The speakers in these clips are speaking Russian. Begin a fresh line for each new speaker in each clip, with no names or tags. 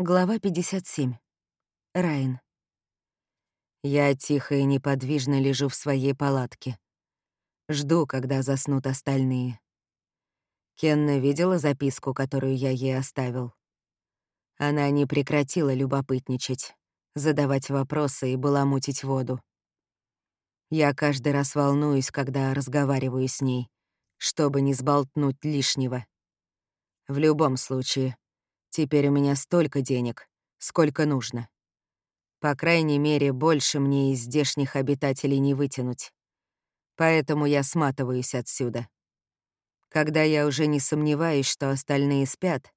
Глава 57. Райан. Я тихо и неподвижно лежу в своей палатке. Жду, когда заснут остальные. Кенна видела записку, которую я ей оставил. Она не прекратила любопытничать, задавать вопросы и баламутить воду. Я каждый раз волнуюсь, когда разговариваю с ней, чтобы не сболтнуть лишнего. В любом случае, Теперь у меня столько денег, сколько нужно. По крайней мере, больше мне из здешних обитателей не вытянуть. Поэтому я сматываюсь отсюда. Когда я уже не сомневаюсь, что остальные спят,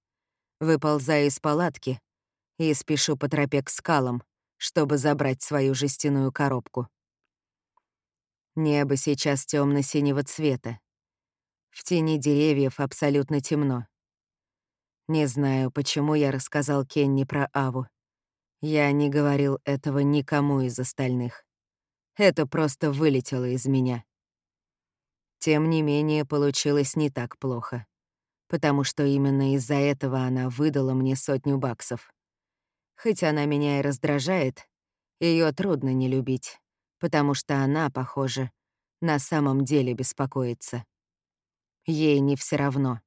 выползаю из палатки и спешу по тропе к скалам, чтобы забрать свою жестяную коробку. Небо сейчас темно синего цвета. В тени деревьев абсолютно темно. Не знаю, почему я рассказал Кенни про Аву. Я не говорил этого никому из остальных. Это просто вылетело из меня. Тем не менее, получилось не так плохо, потому что именно из-за этого она выдала мне сотню баксов. Хоть она меня и раздражает, ее трудно не любить, потому что она, похоже, на самом деле беспокоится. Ей не все равно.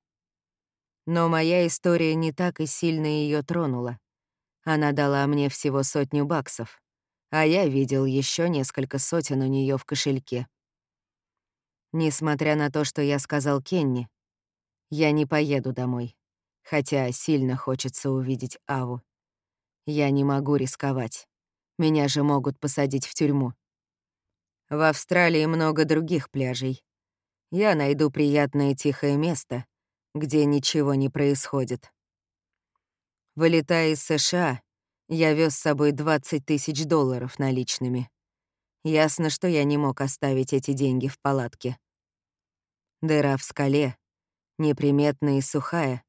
Но моя история не так и сильно ее тронула. Она дала мне всего сотню баксов, а я видел еще несколько сотен у нее в кошельке. Несмотря на то, что я сказал Кенни, я не поеду домой, хотя сильно хочется увидеть Аву. Я не могу рисковать. Меня же могут посадить в тюрьму. В Австралии много других пляжей. Я найду приятное тихое место, где ничего не происходит. Вылетая из США, я вез с собой 20 тысяч долларов наличными. Ясно, что я не мог оставить эти деньги в палатке. Дыра в скале, неприметная и сухая,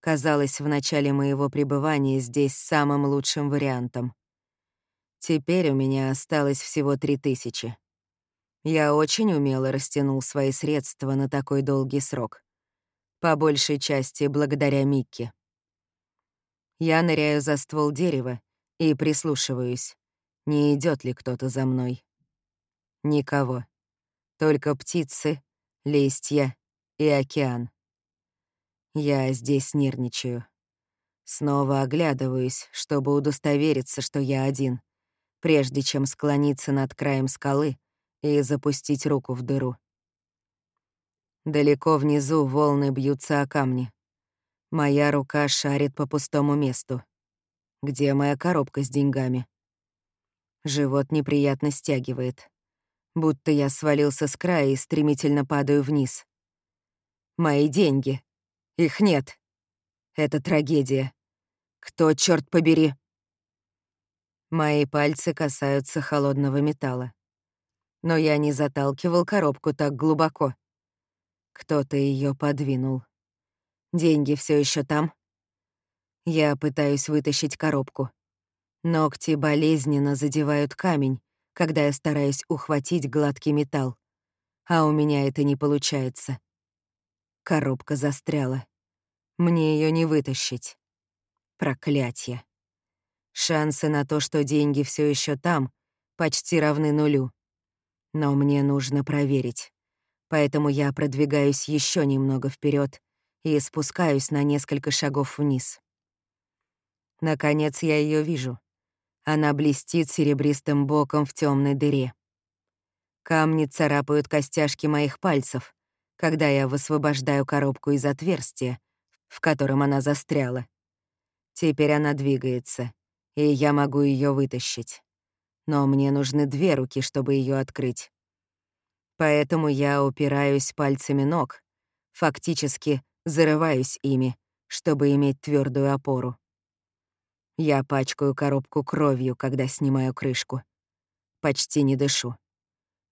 казалась в начале моего пребывания здесь самым лучшим вариантом. Теперь у меня осталось всего три тысячи. Я очень умело растянул свои средства на такой долгий срок. По большей части благодаря Микке. Я ныряю за ствол дерева и прислушиваюсь, не идет ли кто-то за мной. Никого. Только птицы, листья и океан. Я здесь нервничаю. Снова оглядываюсь, чтобы удостовериться, что я один, прежде чем склониться над краем скалы и запустить руку в дыру. Далеко внизу волны бьются о камни. Моя рука шарит по пустому месту. Где моя коробка с деньгами? Живот неприятно стягивает. Будто я свалился с края и стремительно падаю вниз. Мои деньги. Их нет. Это трагедия. Кто, черт побери? Мои пальцы касаются холодного металла. Но я не заталкивал коробку так глубоко. Кто-то ее подвинул. Деньги все еще там. Я пытаюсь вытащить коробку. Ногти болезненно задевают камень, когда я стараюсь ухватить гладкий металл. А у меня это не получается. Коробка застряла. Мне ее не вытащить. Проклятье. Шансы на то, что деньги все еще там, почти равны нулю. Но мне нужно проверить поэтому я продвигаюсь еще немного вперед и спускаюсь на несколько шагов вниз. Наконец я ее вижу. Она блестит серебристым боком в темной дыре. Камни царапают костяшки моих пальцев, когда я высвобождаю коробку из отверстия, в котором она застряла. Теперь она двигается, и я могу ее вытащить. Но мне нужны две руки, чтобы ее открыть. Поэтому я упираюсь пальцами ног, фактически зарываюсь ими, чтобы иметь твердую опору. Я пачкаю коробку кровью, когда снимаю крышку. Почти не дышу.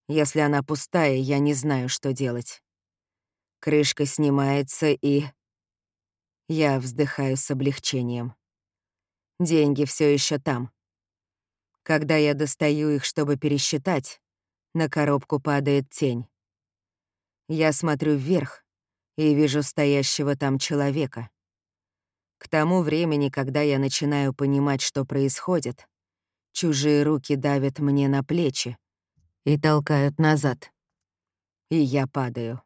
Если она пустая, я не знаю, что делать. Крышка снимается и... Я вздыхаю с облегчением. Деньги все еще там. Когда я достаю их, чтобы пересчитать, на коробку падает тень. Я смотрю вверх и вижу стоящего там человека. К тому времени, когда я начинаю понимать, что происходит, чужие руки давят мне на плечи и толкают назад. И я падаю.